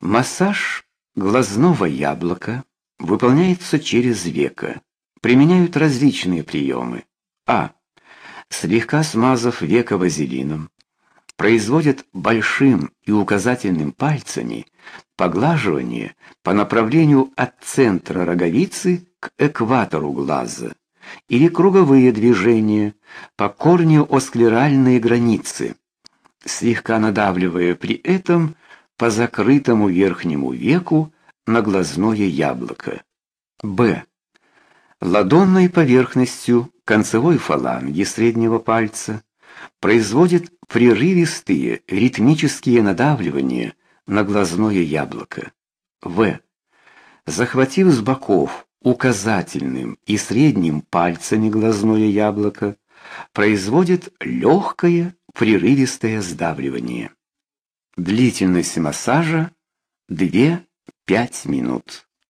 Массаж глазного яблока выполняется через веко. Применяют различные приемы. А. Слегка смазав веко вазелином, производят большим и указательным пальцами поглаживание по направлению от центра роговицы к экватору глаза или круговые движения по корнеосклеральной границе, слегка надавливая при этом по закрытому верхнему веку на глазное яблоко. Б. Ладонной поверхностью концевой фаланги среднего пальца производит прерывистые ритмические надавливания на глазное яблоко. В. Захватив с боков указательным и средним пальцами глазное яблоко, производит легкое прерывистое сдавливание. Длительность массажа 2-5 минут.